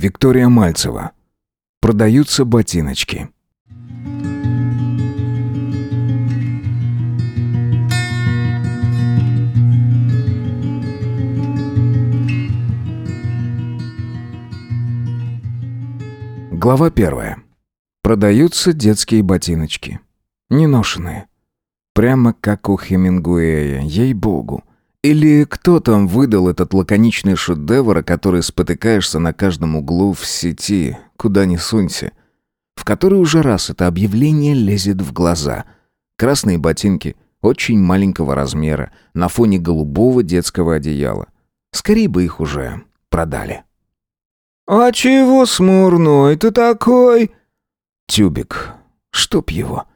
Виктория Мальцева. Продаются ботиночки. Глава первая. Продаются детские ботиночки. Неношенные. Прямо как у Хемингуэя, ей-богу. Или кто там выдал этот лаконичный шедевр, о который спотыкаешься на каждом углу в сети, куда ни сунься. В который уже раз это объявление лезет в глаза. Красные ботинки, очень маленького размера, на фоне голубого детского одеяла. Скорее бы их уже продали. «А чего смурной ты такой?» Тюбик. Чтоб его.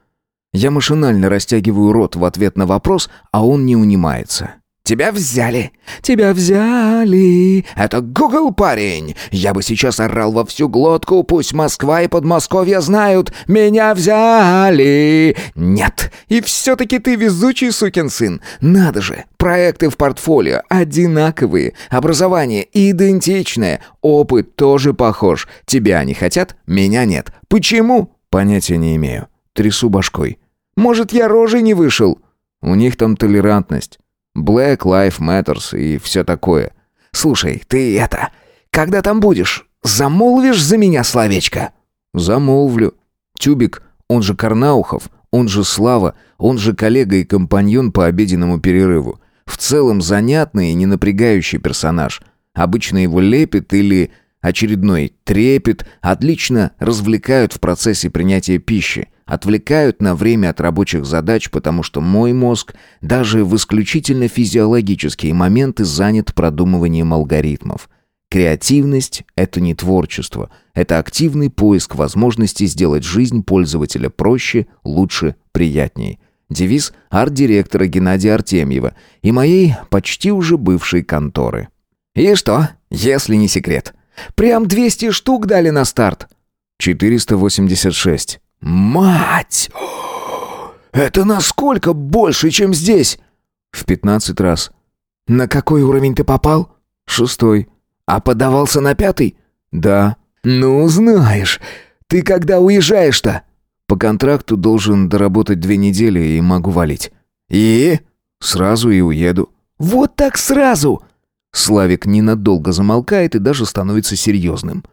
Я машинально растягиваю рот в ответ на вопрос, а он не унимается. «Тебя взяли! Тебя взяли! Это Гугл, парень! Я бы сейчас орал во всю глотку, пусть Москва и Подмосковье знают! Меня взяли! Нет! И все-таки ты везучий сукин сын! Надо же! Проекты в портфолио одинаковые, образование идентичное, опыт тоже похож. Тебя они хотят, меня нет. Почему?» «Понятия не имею. Трясу башкой». «Может, я рожей не вышел?» «У них там толерантность». Black Life Matters и все такое. Слушай, ты это, когда там будешь, замолвишь за меня словечко? Замолвлю. Тюбик, он же Карнаухов, он же Слава, он же коллега и компаньон по обеденному перерыву. В целом занятный и не напрягающий персонаж. Обычно его лепит или очередной трепет отлично развлекают в процессе принятия пищи. Отвлекают на время от рабочих задач, потому что мой мозг даже в исключительно физиологические моменты занят продумыванием алгоритмов. Креативность — это не творчество, это активный поиск возможности сделать жизнь пользователя проще, лучше, приятнее. Девиз арт-директора Геннадия Артемьева и моей почти уже бывшей конторы. «И что, если не секрет? Прям 200 штук дали на старт?» «486». «Мать! Это насколько больше, чем здесь?» «В пятнадцать раз». «На какой уровень ты попал?» «Шестой». «А подавался на пятый?» «Да». «Ну, знаешь, ты когда уезжаешь-то?» «По контракту должен доработать две недели и могу валить». «И?» «Сразу и уеду». «Вот так сразу!» Славик ненадолго замолкает и даже становится серьезным.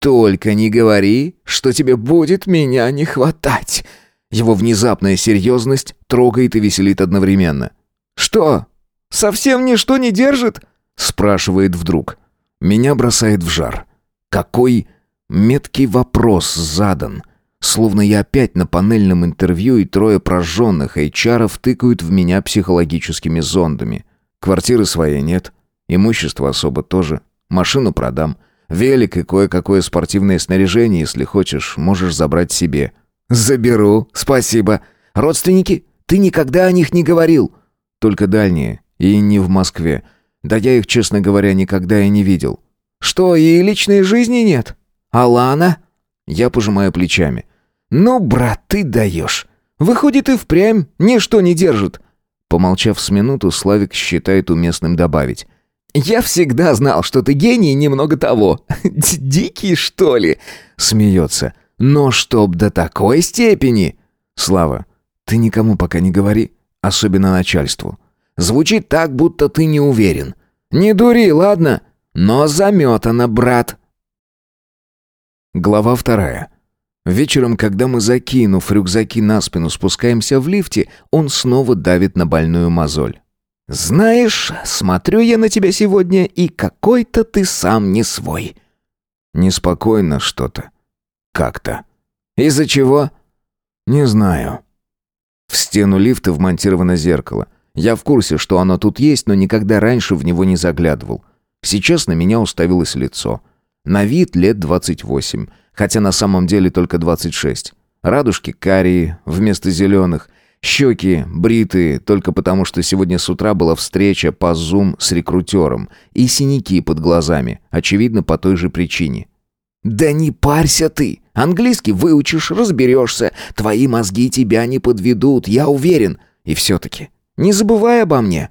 «Только не говори, что тебе будет меня не хватать!» Его внезапная серьезность трогает и веселит одновременно. «Что, совсем ничто не держит?» Спрашивает вдруг. Меня бросает в жар. Какой меткий вопрос задан. Словно я опять на панельном интервью, и трое прожженных HR тыкают в меня психологическими зондами. Квартиры своей нет. Имущества особо тоже. Машину продам. Велик и кое-какое спортивное снаряжение, если хочешь, можешь забрать себе». «Заберу, спасибо. Родственники? Ты никогда о них не говорил?» «Только дальние. И не в Москве. Да я их, честно говоря, никогда и не видел». «Что, и личной жизни нет? А Лана?» Я пожимаю плечами. «Ну, брат, ты даешь. Выходит, и впрямь ничто не держит». Помолчав с минуту, Славик считает уместным добавить. «Я всегда знал, что ты гений немного того. Дикий, что ли?» Смеется. «Но чтоб до такой степени...» «Слава, ты никому пока не говори, особенно начальству». «Звучит так, будто ты не уверен. Не дури, ладно? Но заметано, брат». Глава вторая. Вечером, когда мы, закинув рюкзаки на спину, спускаемся в лифте, он снова давит на больную мозоль. «Знаешь, смотрю я на тебя сегодня, и какой-то ты сам не свой». «Неспокойно что-то. Как-то». «Из-за чего?» «Не знаю». В стену лифта вмонтировано зеркало. Я в курсе, что оно тут есть, но никогда раньше в него не заглядывал. Сейчас на меня уставилось лицо. На вид лет 28, хотя на самом деле только 26. Радужки карие вместо зеленых, Щеки бритые, только потому что сегодня с утра была встреча по Zoom с рекрутером. И синяки под глазами, очевидно, по той же причине. «Да не парься ты! Английский выучишь, разберешься. Твои мозги тебя не подведут, я уверен. И все-таки, не забывай обо мне».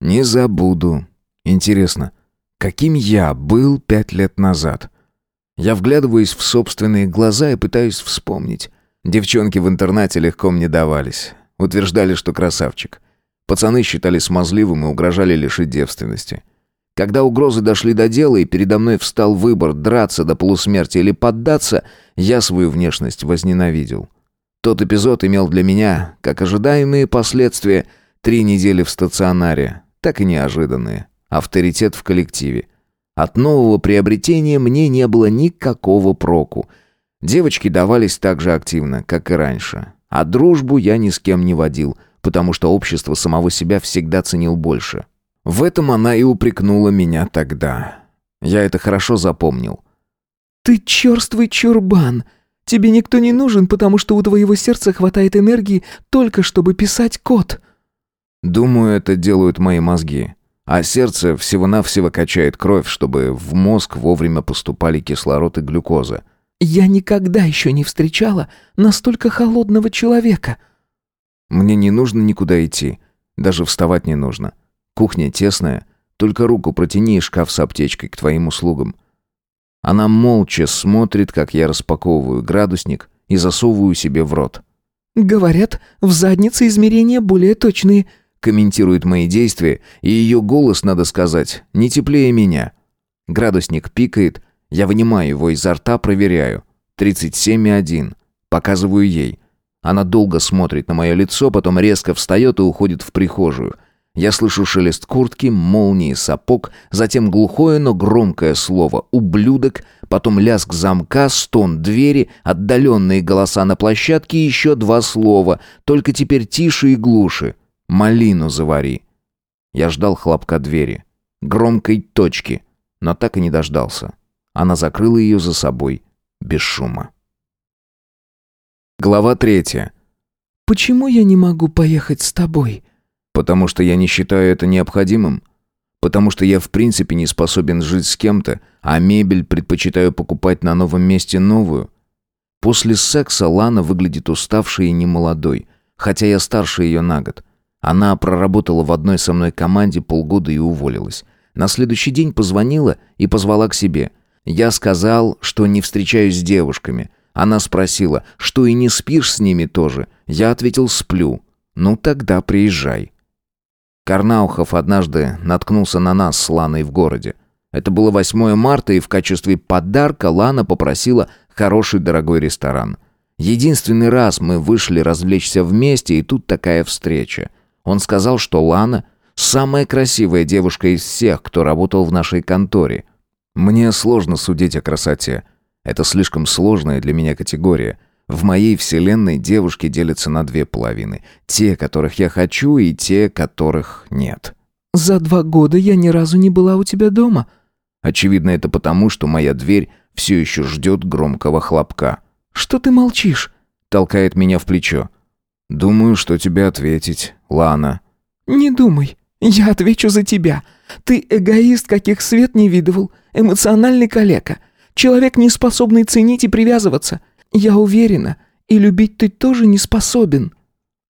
«Не забуду. Интересно, каким я был пять лет назад?» Я вглядываюсь в собственные глаза и пытаюсь вспомнить. Девчонки в интернате легко мне давались. Утверждали, что красавчик. Пацаны считали смазливым и угрожали лишить девственности. Когда угрозы дошли до дела и передо мной встал выбор драться до полусмерти или поддаться, я свою внешность возненавидел. Тот эпизод имел для меня, как ожидаемые последствия, три недели в стационаре, так и неожиданные. Авторитет в коллективе. От нового приобретения мне не было никакого проку. Девочки давались так же активно, как и раньше. А дружбу я ни с кем не водил, потому что общество самого себя всегда ценил больше. В этом она и упрекнула меня тогда. Я это хорошо запомнил. «Ты черствый чурбан. Тебе никто не нужен, потому что у твоего сердца хватает энергии только чтобы писать код». Думаю, это делают мои мозги. А сердце всего-навсего качает кровь, чтобы в мозг вовремя поступали кислород и глюкоза. «Я никогда еще не встречала настолько холодного человека». «Мне не нужно никуда идти. Даже вставать не нужно. Кухня тесная. Только руку протяни и шкаф с аптечкой к твоим услугам». Она молча смотрит, как я распаковываю градусник и засовываю себе в рот. «Говорят, в заднице измерения более точные», комментирует мои действия, и ее голос, надо сказать, не теплее меня. Градусник пикает, я вынимаю его изо рта, проверяю. 37,1. Показываю ей. Она долго смотрит на мое лицо, потом резко встает и уходит в прихожую. Я слышу шелест куртки, молнии сапог, затем глухое, но громкое слово «ублюдок», потом лязг замка, стон двери, отдаленные голоса на площадке и еще два слова, только теперь тише и глуше. «Малину завари». Я ждал хлопка двери, громкой точки, но так и не дождался. Она закрыла ее за собой без шума. Глава третья. «Почему я не могу поехать с тобой?» Потому что я не считаю это необходимым. Потому что я в принципе не способен жить с кем-то, а мебель предпочитаю покупать на новом месте новую. После секса Лана выглядит уставшей и немолодой, хотя я старше ее на год. Она проработала в одной со мной команде полгода и уволилась. На следующий день позвонила и позвала к себе. Я сказал, что не встречаюсь с девушками. Она спросила, что и не спишь с ними тоже. Я ответил, сплю. Ну тогда приезжай. Карнаухов однажды наткнулся на нас с Ланой в городе. Это было 8 марта, и в качестве подарка Лана попросила хороший дорогой ресторан. Единственный раз мы вышли развлечься вместе, и тут такая встреча. Он сказал, что Лана – самая красивая девушка из всех, кто работал в нашей конторе. Мне сложно судить о красоте. Это слишком сложная для меня категория – в моей вселенной девушки делятся на две половины. Те, которых я хочу, и те, которых нет. «За два года я ни разу не была у тебя дома». Очевидно, это потому, что моя дверь все еще ждет громкого хлопка. «Что ты молчишь?» Толкает меня в плечо. «Думаю, что тебе ответить, Лана». «Не думай. Я отвечу за тебя. Ты эгоист, каких свет не видывал. Эмоциональный калека. Человек, не способный ценить и привязываться. Я уверена, и любить ты тоже не способен».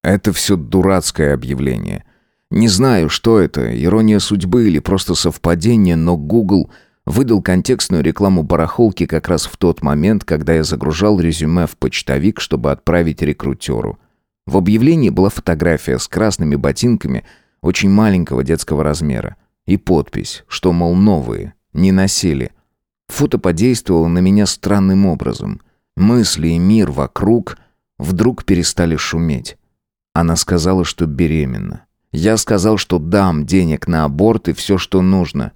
Это все дурацкое объявление. Не знаю, что это, ирония судьбы или просто совпадение, но Google выдал контекстную рекламу барахолки как раз в тот момент, когда я загружал резюме в почтовик, чтобы отправить рекрутеру. В объявлении была фотография с красными ботинками очень маленького детского размера и подпись, что, мол, новые, не носили. Фото подействовало на меня странным образом. Мысли и мир вокруг вдруг перестали шуметь. Она сказала, что беременна. Я сказал, что дам денег на аборт и все, что нужно.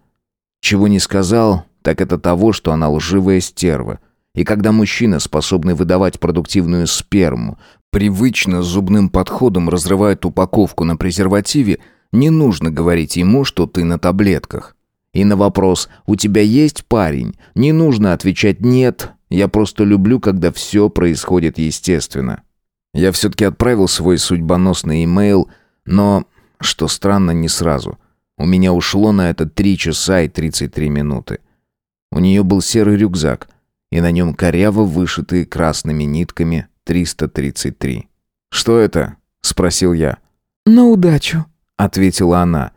Чего не сказал, так это того, что она лживая стерва. И когда мужчина, способный выдавать продуктивную сперму, привычно зубным подходом разрывает упаковку на презервативе, не нужно говорить ему, что ты на таблетках. И на вопрос «У тебя есть парень?» не нужно отвечать «Нет, я просто люблю, когда все происходит естественно. Я все-таки отправил свой судьбоносный имейл, но, что странно, не сразу. У меня ушло на это 3 часа и 33 минуты. У нее был серый рюкзак, и на нем коряво вышитые красными нитками 333. «Что это?» — спросил я. «На удачу», — ответила она.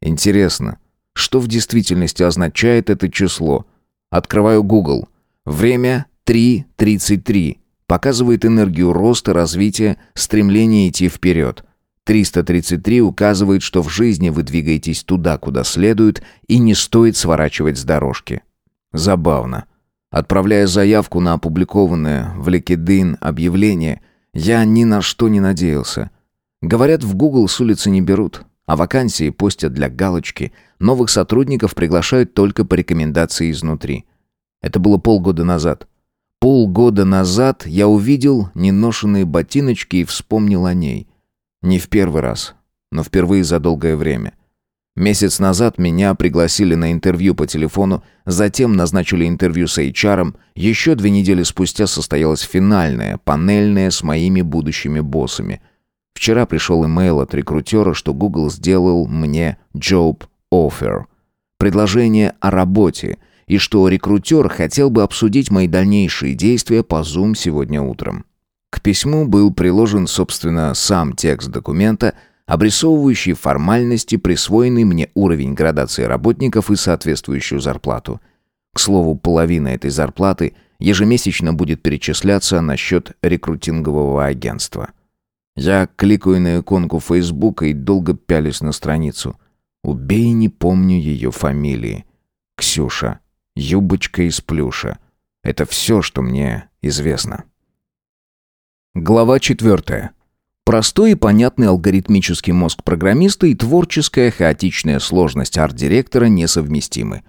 «Интересно, что в действительности означает это число?» Открываю Google. Время 3.33. Показывает энергию роста, развития, стремление идти вперед. 333 указывает, что в жизни вы двигаетесь туда, куда следует, и не стоит сворачивать с дорожки. Забавно. Отправляя заявку на опубликованное в LinkedIn объявление, я ни на что не надеялся. Говорят, в Google с улицы не берут, а вакансии постят для галочки. Новых сотрудников приглашают только по рекомендации изнутри. Это было полгода назад. Полгода назад я увидел неношенные ботиночки и вспомнил о ней. Не в первый раз, но впервые за долгое время. Месяц назад меня пригласили на интервью по телефону, затем назначили интервью с HR, еще две недели спустя состоялось финальное, панельное с моими будущими боссами. Вчера пришел имейл от рекрутера, что Google сделал мне job offer, предложение о работе, и что рекрутер хотел бы обсудить мои дальнейшие действия по Zoom сегодня утром. К письму был приложен, собственно, сам текст документа – обрисовывающий формальности, присвоенный мне уровень градации работников и соответствующую зарплату. К слову, половина этой зарплаты ежемесячно будет перечисляться на счет рекрутингового агентства. Я кликаю на иконку Фейсбука и долго пялюсь на страницу. Убей, не помню ее фамилии. Ксюша. Юбочка из плюша. Это все, что мне известно. Глава четвертая. Простой и понятный алгоритмический мозг программиста и творческая хаотичная сложность арт-директора несовместимы.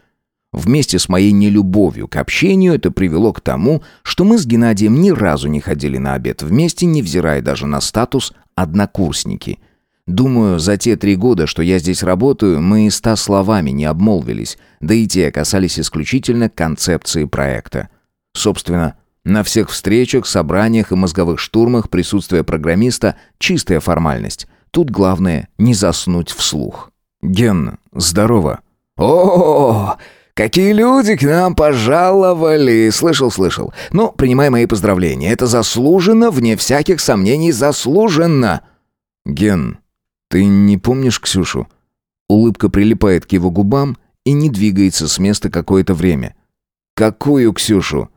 Вместе с моей нелюбовью к общению это привело к тому, что мы с Геннадием ни разу не ходили на обед вместе, невзирая даже на статус «однокурсники». Думаю, за те три года, что я здесь работаю, мы и ста словами не обмолвились, да и те касались исключительно концепции проекта. Собственно, на всех встречах, собраниях и мозговых штурмах присутствие программиста – чистая формальность. Тут главное – не заснуть вслух. «Ген, здорово!» «О, какие люди к нам пожаловали!» Слышал, слышал. Ну, принимай мои поздравления. Это заслуженно, вне всяких сомнений, заслуженно. «Ген, ты не помнишь Ксюшу?» Улыбка прилипает к его губам и не двигается с места какое-то время. «Какую Ксюшу?»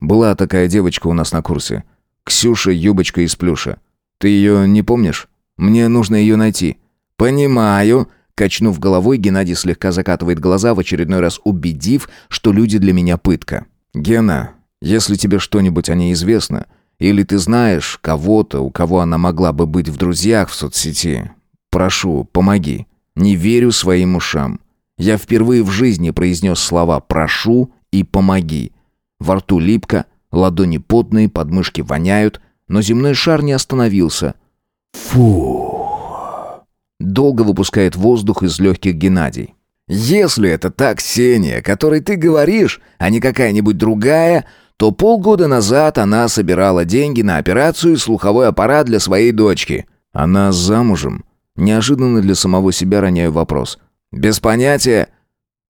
Была такая девочка у нас на курсе. Ксюша Юбочка из плюша. Ты ее не помнишь? Мне нужно ее найти». «Понимаю». Качнув головой, Геннадий слегка закатывает глаза, в очередной раз убедив, что люди для меня пытка. «Гена, если тебе что-нибудь о ней известно, или ты знаешь кого-то, у кого она могла бы быть в друзьях в соцсети, прошу, помоги. Не верю своим ушам. Я впервые в жизни произнес слова «прошу» и «помоги». Во рту липко, ладони потные, подмышки воняют, но земной шар не остановился. Фу. Долго выпускает воздух из легких Геннадий. «Если это та Ксения, о которой ты говоришь, а не какая-нибудь другая, то полгода назад она собирала деньги на операцию и слуховой аппарат для своей дочки. Она замужем?» Неожиданно для самого себя роняю вопрос. «Без понятия».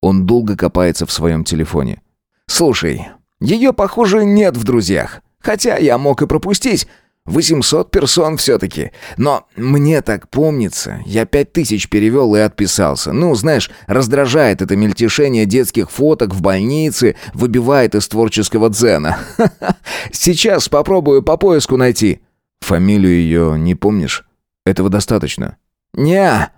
Он долго копается в своем телефоне. «Слушай, ее, похоже, нет в друзьях. Хотя я мог и пропустить. 800 персон все-таки. Но мне так помнится, я пять тысяч перевел и отписался. Ну, знаешь, раздражает это мельтешение детских фоток в больнице, выбивает из творческого дзена. Сейчас попробую по поиску найти. Фамилию ее не помнишь? Этого достаточно. Не.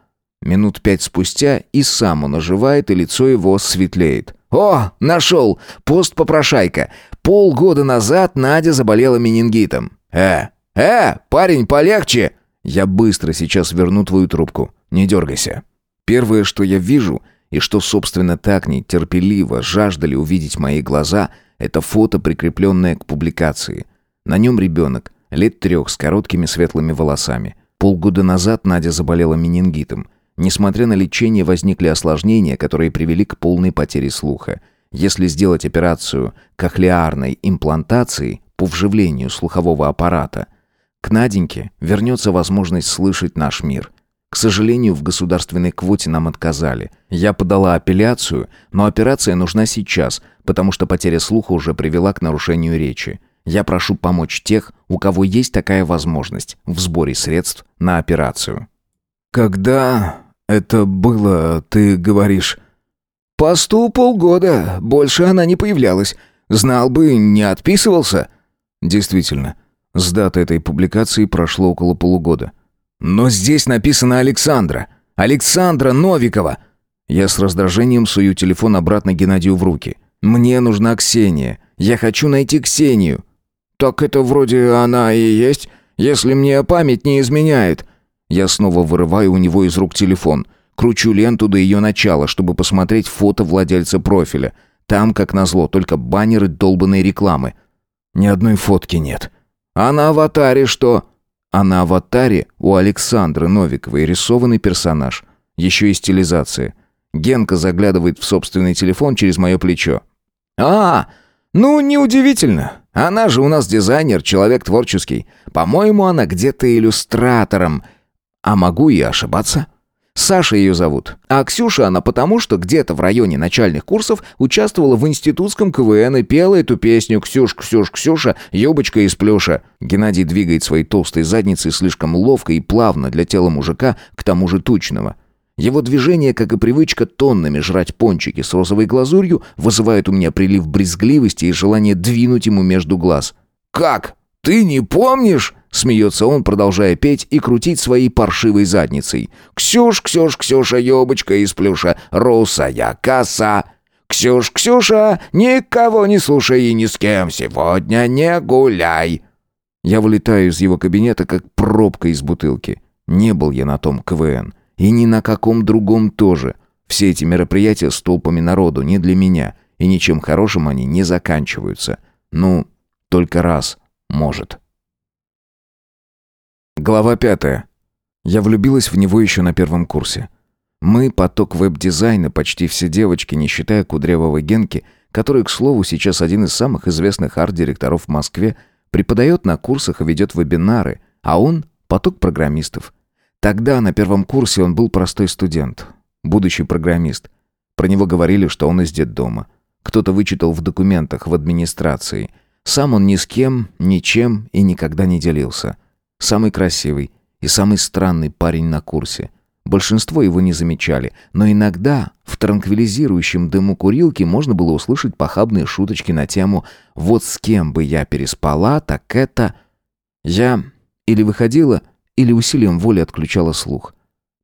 Минут пять спустя и сам он оживает, и лицо его светлеет. «О, нашел! Пост-попрошайка. Полгода назад Надя заболела менингитом. Э, э, парень, полегче!» «Я быстро сейчас верну твою трубку. Не дергайся». Первое, что я вижу, и что, собственно, так нетерпеливо жаждали увидеть мои глаза, это фото, прикрепленное к публикации. На нем ребенок, лет трех, с короткими светлыми волосами. Полгода назад Надя заболела менингитом. Несмотря на лечение, возникли осложнения, которые привели к полной потере слуха. Если сделать операцию кохлеарной имплантации по вживлению слухового аппарата, к Наденьке вернется возможность слышать наш мир. К сожалению, в государственной квоте нам отказали. Я подала апелляцию, но операция нужна сейчас, потому что потеря слуха уже привела к нарушению речи. Я прошу помочь тех, у кого есть такая возможность в сборе средств на операцию. Когда «Это было, ты говоришь...» «Посту полгода, больше она не появлялась. Знал бы, не отписывался». Действительно, с даты этой публикации прошло около полугода. «Но здесь написано Александра. Александра Новикова!» Я с раздражением сую телефон обратно Геннадию в руки. «Мне нужна Ксения. Я хочу найти Ксению». «Так это вроде она и есть, если мне память не изменяет». Я снова вырываю у него из рук телефон. Кручу ленту до ее начала, чтобы посмотреть фото владельца профиля. Там, как назло, только баннеры долбанной рекламы. Ни одной фотки нет. А на аватаре что? А на аватаре у Александры Новиковой рисованный персонаж. Еще и стилизация. Генка заглядывает в собственный телефон через мое плечо. «А, ну, неудивительно. Она же у нас дизайнер, человек творческий. По-моему, она где-то иллюстратором. А могу и ошибаться?» Саша ее зовут. А Ксюша она потому, что где-то в районе начальных курсов участвовала в институтском КВН и пела эту песню «Ксюш, Ксюш, Ксюша, юбочка из плюша». Геннадий двигает своей толстой задницей слишком ловко и плавно для тела мужика, к тому же тучного. Его движение, как и привычка тоннами жрать пончики с розовой глазурью, вызывает у меня прилив брезгливости и желание двинуть ему между глаз. «Как? Ты не помнишь?» Смеется он, продолжая петь и крутить своей паршивой задницей. «Ксюш, Ксюш, Ксюша, ёбочка из плюша, русая коса!» «Ксюш, Ксюша, никого не слушай и ни с кем сегодня не гуляй!» Я вылетаю из его кабинета, как пробка из бутылки. Не был я на том КВН. И ни на каком другом тоже. Все эти мероприятия с толпами народу не для меня. И ничем хорошим они не заканчиваются. Ну, только раз, может. Глава пятая. Я влюбилась в него еще на первом курсе. Мы, поток веб-дизайна, почти все девочки, не считая кудрявого Генки, который, к слову, сейчас один из самых известных арт-директоров в Москве, преподает на курсах и ведет вебинары, а он — поток программистов. Тогда, на первом курсе, он был простой студент, будущий программист. Про него говорили, что он из детдома. Кто-то вычитал в документах в администрации. Сам он ни с кем, ничем и никогда не делился. Самый красивый и самый странный парень на курсе. Большинство его не замечали, но иногда в транквилизирующем дыму курилки можно было услышать похабные шуточки на тему «Вот с кем бы я переспала, так это...» Я или выходила, или усилием воли отключала слух.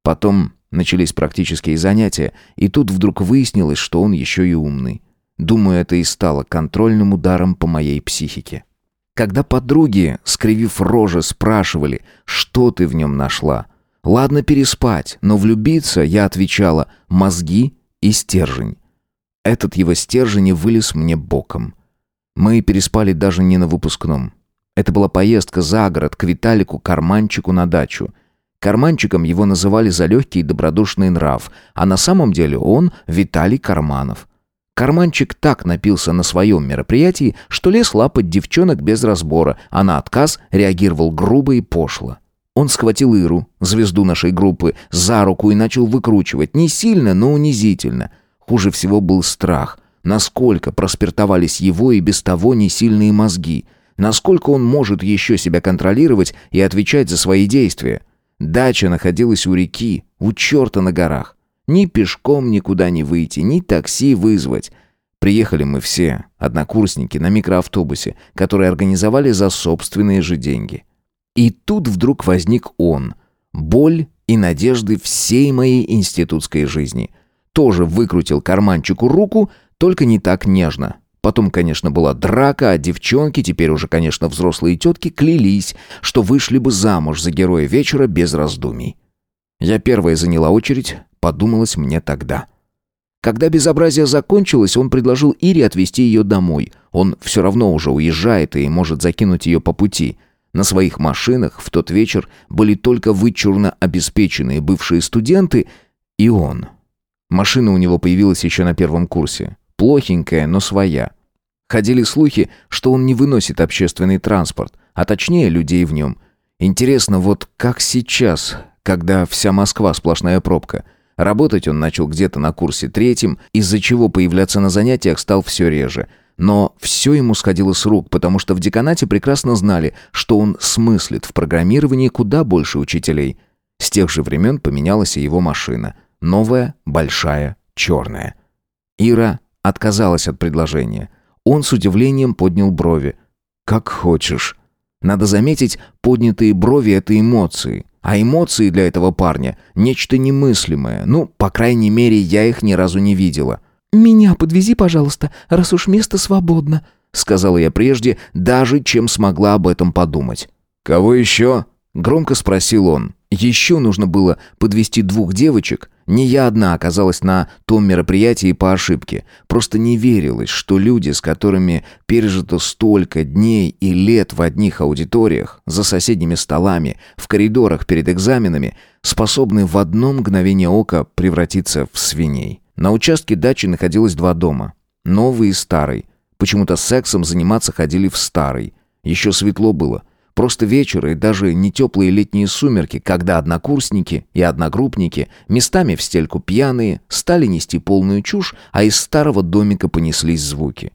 Потом начались практические занятия, и тут вдруг выяснилось, что он еще и умный. Думаю, это и стало контрольным ударом по моей психике. Когда подруги, скривив рожи, спрашивали, что ты в нем нашла. Ладно переспать, но влюбиться, я отвечала, мозги и стержень. Этот его стержень и вылез мне боком. Мы переспали даже не на выпускном. Это была поездка за город к Виталику Карманчику на дачу. Карманчиком его называли за легкий и добродушный нрав, а на самом деле он Виталий Карманов. Карманчик так напился на своем мероприятии, что лез лапать девчонок без разбора, а на отказ реагировал грубо и пошло. Он схватил Иру, звезду нашей группы, за руку и начал выкручивать. Не сильно, но унизительно. Хуже всего был страх. Насколько проспиртовались его и без того несильные мозги. Насколько он может еще себя контролировать и отвечать за свои действия. Дача находилась у реки, у черта на горах. Ни пешком никуда не выйти, ни такси вызвать. Приехали мы все, однокурсники, на микроавтобусе, который организовали за собственные же деньги. И тут вдруг возник он. Боль и надежды всей моей институтской жизни. Тоже выкрутил карманчику руку, только не так нежно. Потом, конечно, была драка, а девчонки, теперь уже, конечно, взрослые тетки, клялись, что вышли бы замуж за героя вечера без раздумий. Я первая заняла очередь, подумалось мне тогда. Когда безобразие закончилось, он предложил Ире отвезти ее домой. Он все равно уже уезжает и может закинуть ее по пути. На своих машинах в тот вечер были только вычурно обеспеченные бывшие студенты и он. Машина у него появилась еще на первом курсе. Плохенькая, но своя. Ходили слухи, что он не выносит общественный транспорт, а точнее людей в нем. Интересно, вот как сейчас, когда вся Москва сплошная пробка – Работать он начал где-то на курсе третьем, из-за чего появляться на занятиях стал все реже. Но все ему сходило с рук, потому что в деканате прекрасно знали, что он смыслит в программировании куда больше учителей. С тех же времен поменялась и его машина. Новая, большая, черная. Ира отказалась от предложения. Он с удивлением поднял брови. «Как хочешь». Надо заметить, поднятые брови — это эмоции. А эмоции для этого парня — нечто немыслимое. Ну, по крайней мере, я их ни разу не видела. «Меня подвези, пожалуйста, раз уж место свободно», — сказала я прежде, даже чем смогла об этом подумать. «Кого еще?» — громко спросил он. «Еще нужно было подвести двух девочек, не я одна оказалась на том мероприятии по ошибке. Просто не верилось, что люди, с которыми пережито столько дней и лет в одних аудиториях, за соседними столами, в коридорах перед экзаменами, способны в одно мгновение ока превратиться в свиней. На участке дачи находилось два дома. Новый и старый. Почему-то сексом заниматься ходили в старый. Еще светло было – Просто вечер и даже не теплые летние сумерки, когда однокурсники и одногруппники, местами в стельку пьяные, стали нести полную чушь, а из старого домика понеслись звуки.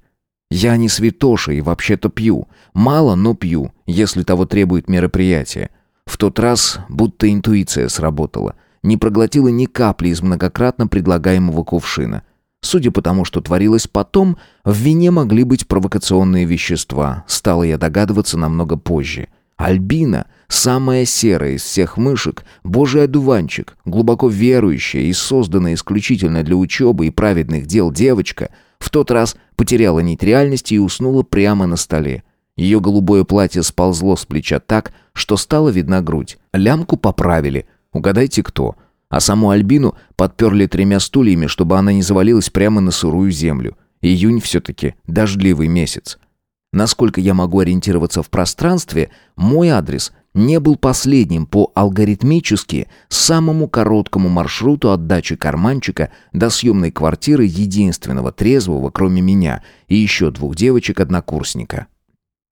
Я не святоша и вообще-то пью. Мало, но пью, если того требует мероприятие. В тот раз будто интуиция сработала. Не проглотила ни капли из многократно предлагаемого кувшина. Судя по тому, что творилось потом, в вине могли быть провокационные вещества, стало я догадываться намного позже. Альбина, самая серая из всех мышек, божий одуванчик, глубоко верующая и созданная исключительно для учебы и праведных дел девочка, в тот раз потеряла нить реальности и уснула прямо на столе. Ее голубое платье сползло с плеча так, что стала видна грудь. Лямку поправили. Угадайте, кто? — а саму Альбину подперли тремя стульями, чтобы она не завалилась прямо на сырую землю. Июнь все-таки дождливый месяц. Насколько я могу ориентироваться в пространстве, мой адрес не был последним по алгоритмически самому короткому маршруту от дачи карманчика до съемной квартиры единственного трезвого, кроме меня, и еще двух девочек-однокурсника.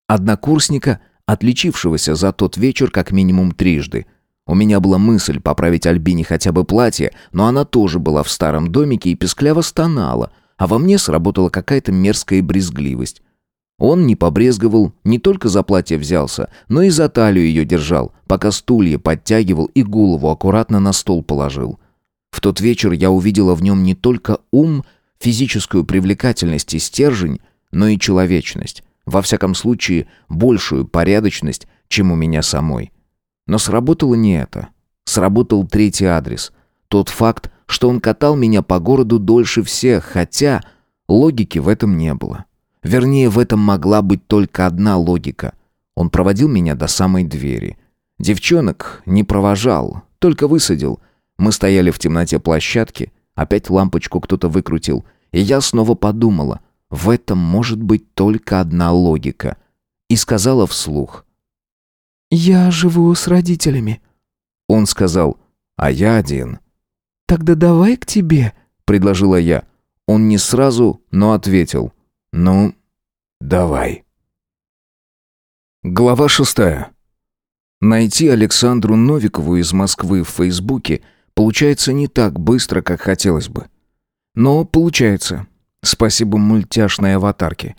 Однокурсника, отличившегося за тот вечер как минимум трижды – у меня была мысль поправить Альбине хотя бы платье, но она тоже была в старом домике и пескляво стонала, а во мне сработала какая-то мерзкая брезгливость. Он не побрезговал, не только за платье взялся, но и за талию ее держал, пока стулья подтягивал и голову аккуратно на стол положил. В тот вечер я увидела в нем не только ум, физическую привлекательность и стержень, но и человечность. Во всяком случае, большую порядочность, чем у меня самой. Но сработало не это. Сработал третий адрес. Тот факт, что он катал меня по городу дольше всех, хотя логики в этом не было. Вернее, в этом могла быть только одна логика. Он проводил меня до самой двери. Девчонок не провожал, только высадил. Мы стояли в темноте площадки, опять лампочку кто-то выкрутил, и я снова подумала, в этом может быть только одна логика. И сказала вслух, «Я живу с родителями». Он сказал, «А я один». «Тогда давай к тебе», — предложила я. Он не сразу, но ответил, «Ну, давай». Глава шестая. Найти Александру Новикову из Москвы в Фейсбуке получается не так быстро, как хотелось бы. Но получается. Спасибо мультяшной аватарке.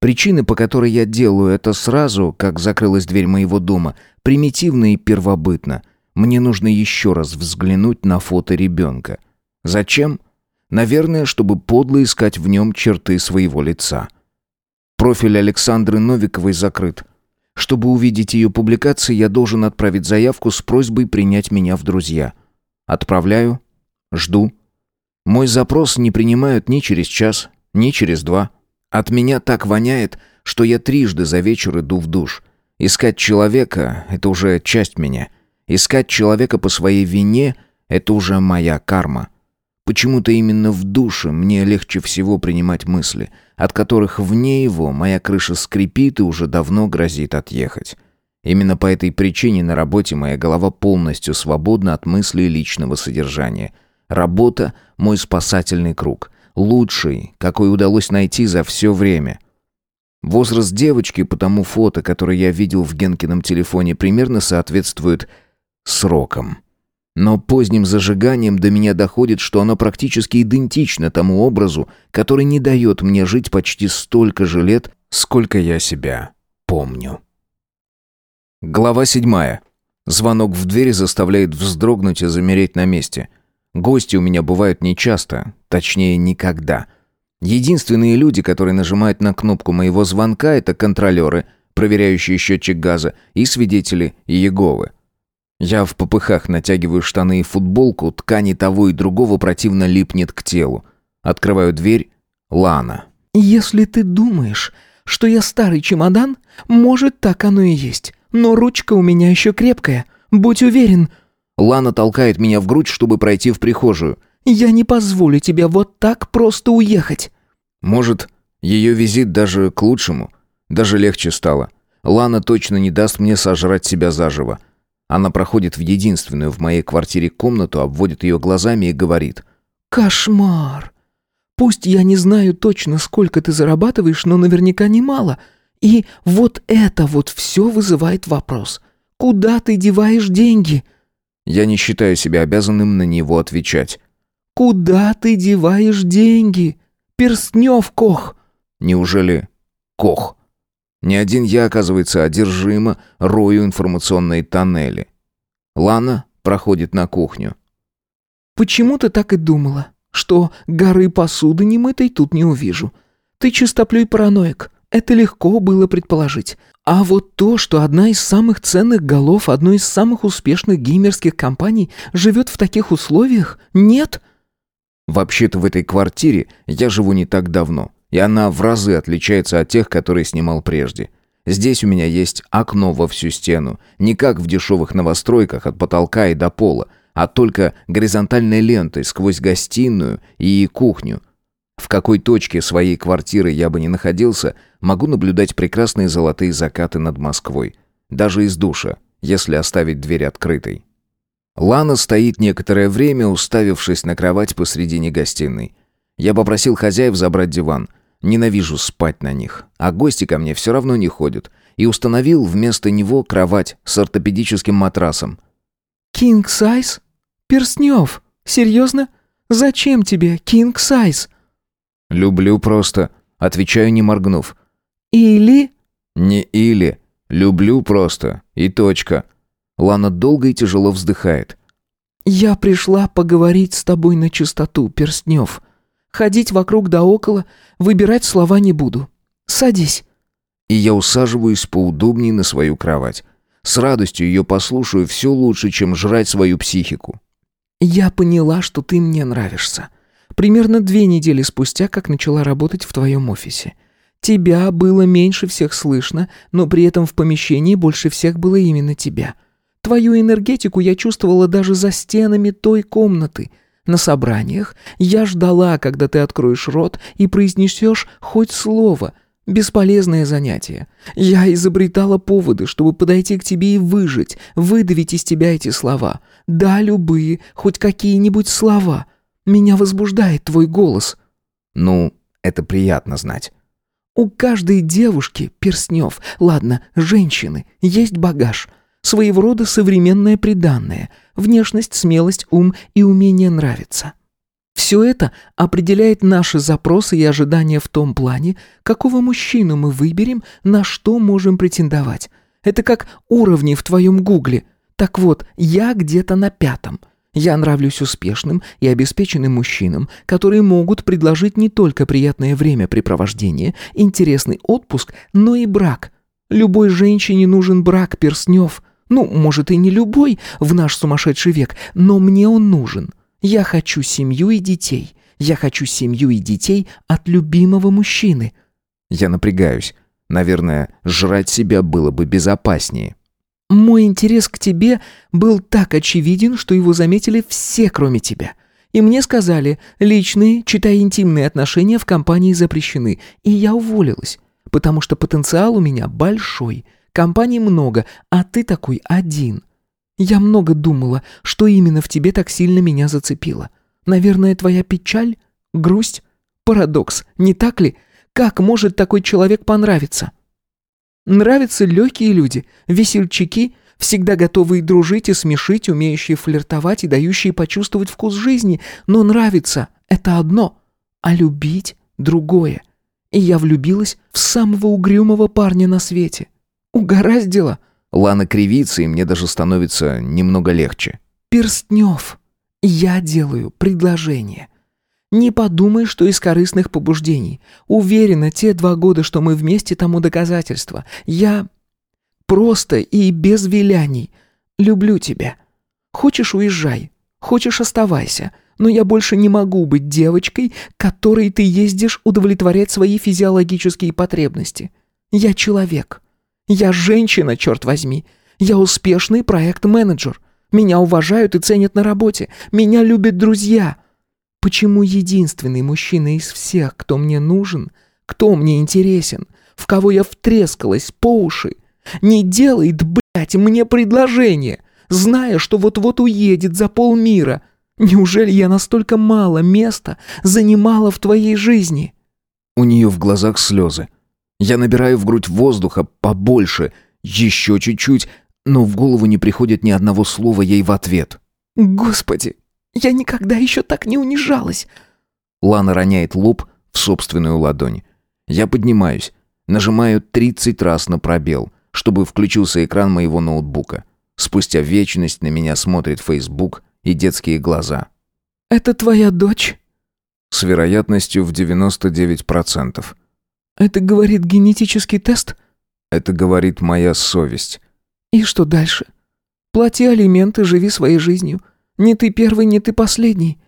Причины, по которой я делаю это сразу, как закрылась дверь моего дома, примитивно и первобытно. Мне нужно еще раз взглянуть на фото ребенка. Зачем? Наверное, чтобы подло искать в нем черты своего лица. Профиль Александры Новиковой закрыт. Чтобы увидеть ее публикации, я должен отправить заявку с просьбой принять меня в друзья. Отправляю. Жду. Мой запрос не принимают ни через час, ни через два. От меня так воняет, что я трижды за вечер иду в душ. Искать человека — это уже часть меня. Искать человека по своей вине — это уже моя карма. Почему-то именно в душе мне легче всего принимать мысли, от которых вне его моя крыша скрипит и уже давно грозит отъехать. Именно по этой причине на работе моя голова полностью свободна от мыслей личного содержания. Работа — мой спасательный круг — Лучший, какой удалось найти за все время. Возраст девочки по тому фото, которое я видел в Генкином телефоне, примерно соответствует срокам. Но поздним зажиганием до меня доходит, что оно практически идентично тому образу, который не дает мне жить почти столько же лет, сколько я себя помню. Глава седьмая. Звонок в дверь заставляет вздрогнуть и замереть на месте – Гости у меня бывают нечасто, точнее никогда. Единственные люди, которые нажимают на кнопку моего звонка, это контролеры, проверяющие счетчик газа, и свидетели Иеговы. Я в попыхах натягиваю штаны и футболку, ткани того и другого противно липнет к телу. Открываю дверь. Лана. «Если ты думаешь, что я старый чемодан, может, так оно и есть. Но ручка у меня еще крепкая. Будь уверен». Лана толкает меня в грудь, чтобы пройти в прихожую. «Я не позволю тебе вот так просто уехать». Может, ее визит даже к лучшему. Даже легче стало. Лана точно не даст мне сожрать себя заживо. Она проходит в единственную в моей квартире комнату, обводит ее глазами и говорит. «Кошмар! Пусть я не знаю точно, сколько ты зарабатываешь, но наверняка немало. И вот это вот все вызывает вопрос. Куда ты деваешь деньги?» Я не считаю себя обязанным на него отвечать. «Куда ты деваешь деньги? Перстнев, Кох!» Неужели Кох? Не один я, оказывается, одержимо рою информационные тоннели. Лана проходит на кухню. «Почему ты так и думала?» что горы посуды немытой тут не увижу. Ты чистоплюй параноик. Это легко было предположить. А вот то, что одна из самых ценных голов одной из самых успешных геймерских компаний живет в таких условиях, нет? Вообще-то в этой квартире я живу не так давно, и она в разы отличается от тех, которые снимал прежде. Здесь у меня есть окно во всю стену, не как в дешевых новостройках от потолка и до пола, а только горизонтальной лентой сквозь гостиную и кухню. В какой точке своей квартиры я бы ни находился, могу наблюдать прекрасные золотые закаты над Москвой. Даже из душа, если оставить дверь открытой. Лана стоит некоторое время, уставившись на кровать посредине гостиной. Я попросил хозяев забрать диван. Ненавижу спать на них, а гости ко мне все равно не ходят. И установил вместо него кровать с ортопедическим матрасом – «Кинг Сайз? Перстнев? Серьезно? Зачем тебе Кинг Сайз?» «Люблю просто», — отвечаю, не моргнув. «Или?» «Не или. Люблю просто. И точка». Лана долго и тяжело вздыхает. «Я пришла поговорить с тобой на чистоту, Перстнев. Ходить вокруг да около, выбирать слова не буду. Садись». И я усаживаюсь поудобнее на свою кровать. С радостью ее послушаю все лучше, чем жрать свою психику. «Я поняла, что ты мне нравишься. Примерно две недели спустя, как начала работать в твоем офисе. Тебя было меньше всех слышно, но при этом в помещении больше всех было именно тебя. Твою энергетику я чувствовала даже за стенами той комнаты. На собраниях я ждала, когда ты откроешь рот и произнесешь хоть слово — Бесполезное занятие. Я изобретала поводы, чтобы подойти к тебе и выжить, выдавить из тебя эти слова. Да, любые, хоть какие-нибудь слова. Меня возбуждает твой голос. Ну, это приятно знать. У каждой девушки, Перстнев, ладно, женщины, есть багаж. Своего рода современное приданное. Внешность, смелость, ум и умение нравиться. Все это определяет наши запросы и ожидания в том плане, какого мужчину мы выберем, на что можем претендовать. Это как уровни в твоем гугле. Так вот, я где-то на пятом. Я нравлюсь успешным и обеспеченным мужчинам, которые могут предложить не только приятное времяпрепровождение, интересный отпуск, но и брак. Любой женщине нужен брак, Перснев. Ну, может и не любой в наш сумасшедший век, но мне он нужен. Я хочу семью и детей. Я хочу семью и детей от любимого мужчины. Я напрягаюсь. Наверное, жрать себя было бы безопаснее. Мой интерес к тебе был так очевиден, что его заметили все, кроме тебя. И мне сказали, личные, читая интимные отношения в компании запрещены. И я уволилась, потому что потенциал у меня большой. Компаний много, а ты такой один. Я много думала, что именно в тебе так сильно меня зацепило. Наверное, твоя печаль, грусть, парадокс, не так ли? Как может такой человек понравиться? Нравятся легкие люди, весельчаки, всегда готовые дружить и смешить, умеющие флиртовать и дающие почувствовать вкус жизни, но нравится — это одно, а любить — другое. И я влюбилась в самого угрюмого парня на свете. Угораздило — Лана кривится, и мне даже становится немного легче. «Перстнев, я делаю предложение. Не подумай, что из корыстных побуждений. Уверена, те два года, что мы вместе, тому доказательство. Я просто и без виляний люблю тебя. Хочешь, уезжай. Хочешь, оставайся. Но я больше не могу быть девочкой, которой ты ездишь удовлетворять свои физиологические потребности. Я человек. Я женщина, черт возьми. Я успешный проект-менеджер. Меня уважают и ценят на работе. Меня любят друзья. Почему единственный мужчина из всех, кто мне нужен, кто мне интересен, в кого я втрескалась по уши, не делает, блядь, мне предложение, зная, что вот-вот уедет за полмира? Неужели я настолько мало места занимала в твоей жизни?» У нее в глазах слезы. Я набираю в грудь воздуха побольше, еще чуть-чуть, но в голову не приходит ни одного слова ей в ответ. «Господи, я никогда еще так не унижалась!» Лана роняет лоб в собственную ладонь. Я поднимаюсь, нажимаю 30 раз на пробел, чтобы включился экран моего ноутбука. Спустя вечность на меня смотрит Facebook и детские глаза. «Это твоя дочь?» С вероятностью в 99%. «Это говорит генетический тест?» Это говорит моя совесть. «И что дальше? Плати алименты, живи своей жизнью. Не ты первый, не ты последний».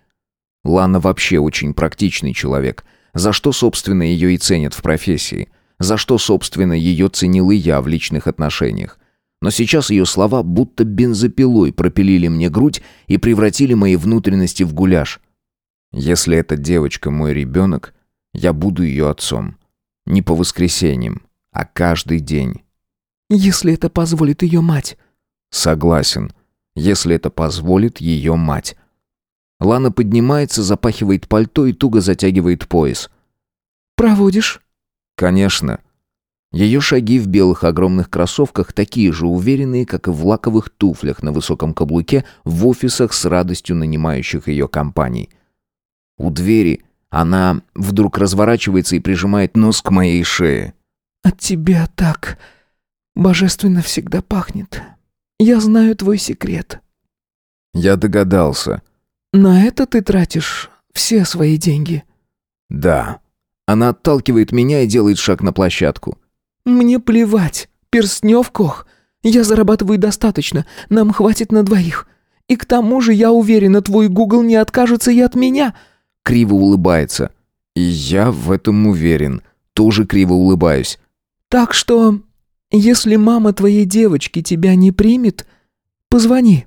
Лана вообще очень практичный человек, за что, собственно, ее и ценят в профессии, за что, собственно, ее ценил и я в личных отношениях. Но сейчас ее слова будто бензопилой пропилили мне грудь и превратили мои внутренности в гуляш. Если эта девочка мой ребенок, я буду ее отцом. Не по воскресеньям, а каждый день. «Если это позволит ее мать». Согласен, если это позволит ее мать. Лана поднимается, запахивает пальто и туго затягивает пояс. «Проводишь?» «Конечно». Ее шаги в белых огромных кроссовках такие же уверенные, как и в лаковых туфлях на высоком каблуке в офисах с радостью нанимающих ее компаний. У двери она вдруг разворачивается и прижимает нос к моей шее. «От тебя так божественно всегда пахнет. Я знаю твой секрет». Я догадался. «На это ты тратишь все свои деньги?» «Да». Она отталкивает меня и делает шаг на площадку. «Мне плевать. Перстнев, Кох. Я зарабатываю достаточно. Нам хватит на двоих. И к тому же, я уверена, твой Гугл не откажется и от меня». Криво улыбается. И я в этом уверен. Тоже криво улыбаюсь. «Так что, если мама твоей девочки тебя не примет, позвони».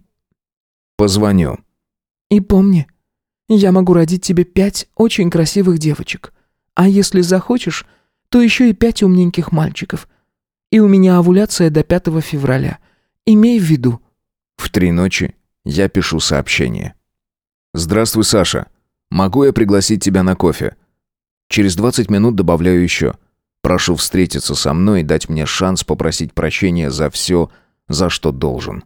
Позвоню. И помни, я могу родить тебе пять очень красивых девочек. А если захочешь, то еще и пять умненьких мальчиков. И у меня овуляция до 5 февраля. Имей в виду». В три ночи я пишу сообщение. «Здравствуй, Саша. Могу я пригласить тебя на кофе?» Через 20 минут добавляю еще. Прошу встретиться со мной и дать мне шанс попросить прощения за все, за что должен.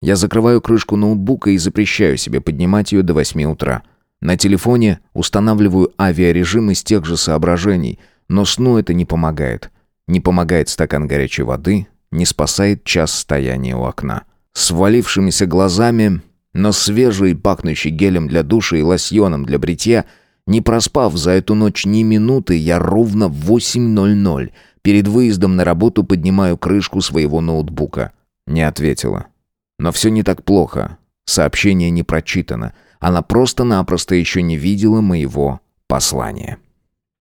Я закрываю крышку ноутбука и запрещаю себе поднимать ее до 8 утра. На телефоне устанавливаю авиарежим из тех же соображений – но сну это не помогает. Не помогает стакан горячей воды, не спасает час стояния у окна. С валившимися глазами, но свежий, пахнущий гелем для душа и лосьоном для бритья, не проспав за эту ночь ни минуты, я ровно в 8.00 перед выездом на работу поднимаю крышку своего ноутбука. Не ответила. Но все не так плохо. Сообщение не прочитано. Она просто-напросто еще не видела моего послания.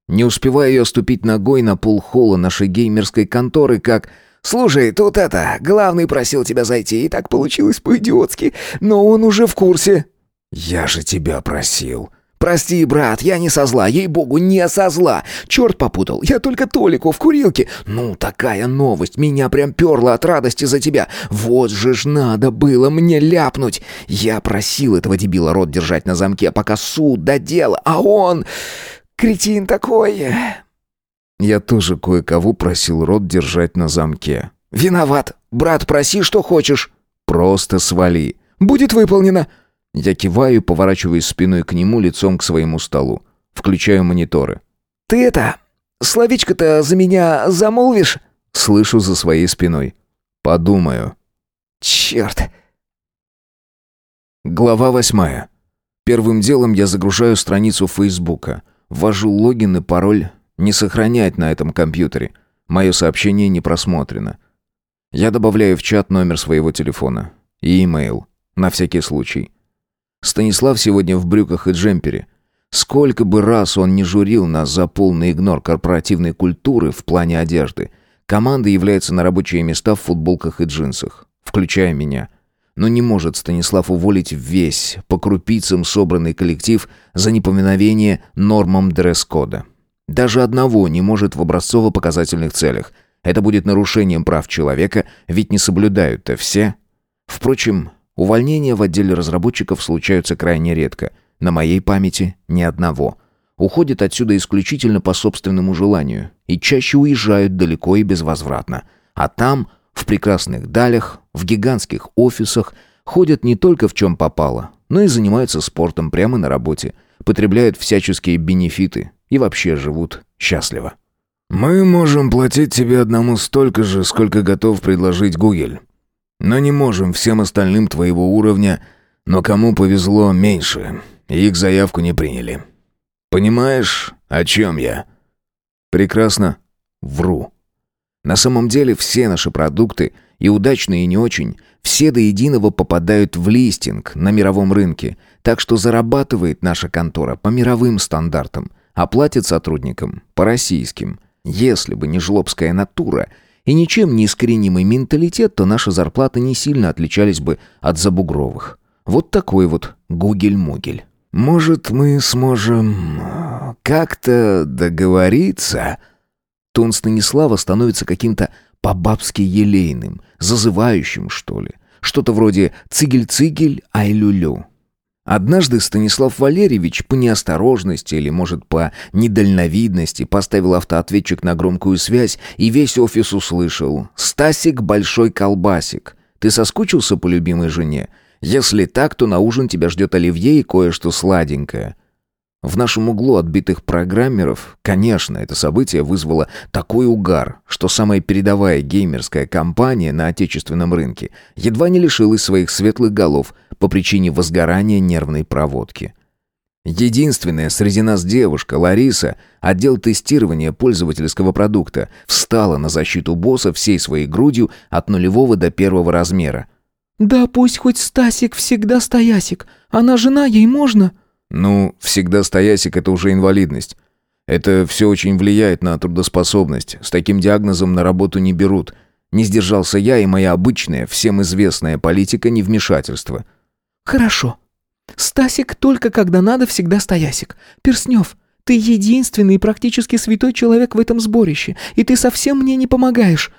Не успеваю я ступить ногой на пол холла нашей геймерской конторы, как... «Слушай, тут это, главный просил тебя зайти, и так получилось по-идиотски, но он уже в курсе». «Я же тебя просил». «Прости, брат, я не со зла, ей-богу, не со зла. Черт попутал, я только Толику в курилке. Ну, такая новость, меня прям перла от радости за тебя. Вот же ж надо было мне ляпнуть. Я просил этого дебила рот держать на замке, пока суд до дела, а он... Кретин такой!» Я тоже кое-кого просил рот держать на замке. «Виноват. Брат, проси, что хочешь». «Просто свали». «Будет выполнено». Я киваю, поворачиваясь спиной к нему, лицом к своему столу. Включаю мониторы. «Ты это... Словечко-то за меня замолвишь?» Слышу за своей спиной. «Подумаю». «Черт!» Глава восьмая. Первым делом я загружаю страницу Фейсбука. Ввожу логин и пароль. Не сохранять на этом компьютере. Мое сообщение не просмотрено. Я добавляю в чат номер своего телефона. И имейл. На всякий случай. Станислав сегодня в брюках и джемпере. Сколько бы раз он не журил нас за полный игнор корпоративной культуры в плане одежды, команда является на рабочие места в футболках и джинсах, включая меня. Но не может Станислав уволить весь, по крупицам собранный коллектив за неповиновение нормам дресс-кода. Даже одного не может в образцово-показательных целях. Это будет нарушением прав человека, ведь не соблюдают-то все. Впрочем, увольнения в отделе разработчиков случаются крайне редко – на моей памяти ни одного. Уходят отсюда исключительно по собственному желанию и чаще уезжают далеко и безвозвратно. А там, в прекрасных далях, в гигантских офисах, ходят не только в чем попало, но и занимаются спортом прямо на работе, потребляют всяческие бенефиты и вообще живут счастливо. «Мы можем платить тебе одному столько же, сколько готов предложить Гугель. Но не можем всем остальным твоего уровня, но кому повезло меньше их заявку не приняли. Понимаешь, о чем я? Прекрасно. Вру. На самом деле все наши продукты, и удачные, и не очень, все до единого попадают в листинг на мировом рынке, так что зарабатывает наша контора по мировым стандартам, а платит сотрудникам по российским. Если бы не жлобская натура и ничем не искоренимый менталитет, то наши зарплаты не сильно отличались бы от забугровых. Вот такой вот гугель-мугель. Может, мы сможем э, как-то договориться?» Тон Станислава становится каким-то по-бабски елейным, зазывающим, что ли. Что-то вроде «цигель-цигель, ай-лю-лю». Однажды Станислав Валерьевич по неосторожности или, может, по недальновидности поставил автоответчик на громкую связь, и весь офис услышал «Стасик, большой колбасик, ты соскучился по любимой жене? Если так, то на ужин тебя ждет оливье и кое-что сладенькое. В нашем углу отбитых программеров, конечно, это событие вызвало такой угар, что самая передовая геймерская компания на отечественном рынке едва не лишилась своих светлых голов по причине возгорания нервной проводки. Единственная среди нас девушка, Лариса, отдел тестирования пользовательского продукта, встала на защиту босса всей своей грудью от нулевого до первого размера – «Да пусть хоть Стасик всегда стоясик. Она жена, ей можно?» «Ну, всегда стоясик — это уже инвалидность. Это все очень влияет на трудоспособность. С таким диагнозом на работу не берут. Не сдержался я и моя обычная, всем известная политика невмешательства». «Хорошо. Стасик только когда надо всегда стоясик. Перснев, ты единственный и практически святой человек в этом сборище, и ты совсем мне не помогаешь».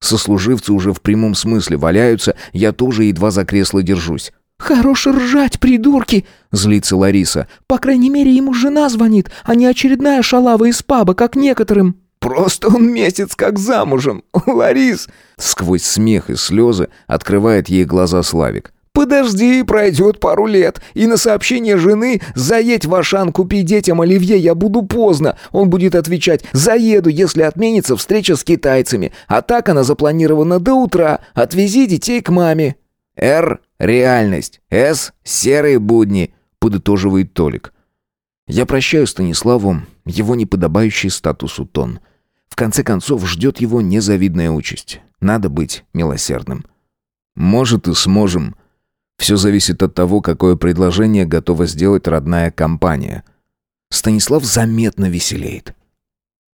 Сослуживцы уже в прямом смысле валяются, я тоже едва за кресло держусь. «Хорош ржать, придурки!» — злится Лариса. «По крайней мере, ему жена звонит, а не очередная шалава из паба, как некоторым». «Просто он месяц как замужем, Ларис!» Сквозь смех и слезы открывает ей глаза Славик. Подожди, пройдет пару лет, и на сообщение жены «Заедь в Ашан, купи детям оливье, я буду поздно». Он будет отвечать «Заеду, если отменится встреча с китайцами, а так она запланирована до утра, отвези детей к маме». «Р — реальность, С — серые будни», — подытоживает Толик. Я прощаю Станиславу его неподобающий статусу тон. В конце концов, ждет его незавидная участь. Надо быть милосердным. «Может, и сможем», все зависит от того, какое предложение готова сделать родная компания. Станислав заметно веселеет.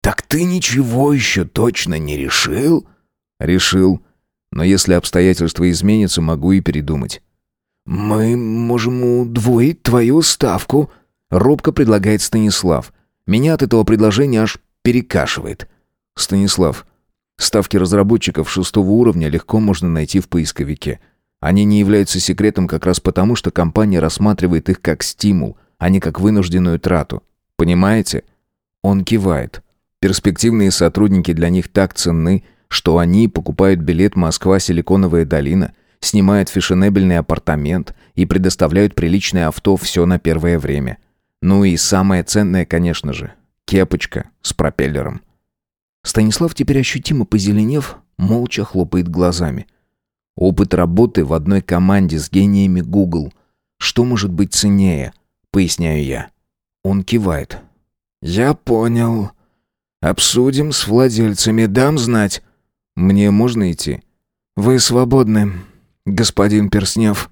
«Так ты ничего еще точно не решил?» «Решил. Но если обстоятельства изменятся, могу и передумать». «Мы можем удвоить твою ставку», — робко предлагает Станислав. Меня от этого предложения аж перекашивает. «Станислав, ставки разработчиков шестого уровня легко можно найти в поисковике». Они не являются секретом как раз потому, что компания рассматривает их как стимул, а не как вынужденную трату. Понимаете? Он кивает. Перспективные сотрудники для них так ценны, что они покупают билет Москва-Силиконовая долина, снимают фешенебельный апартамент и предоставляют приличное авто все на первое время. Ну и самое ценное, конечно же, кепочка с пропеллером. Станислав, теперь ощутимо позеленев, молча хлопает глазами – Опыт работы в одной команде с гениями Google. Что может быть ценнее? поясняю я. Он кивает. «Я понял. Обсудим с владельцами, дам знать. Мне можно идти?» «Вы свободны, господин Перснев».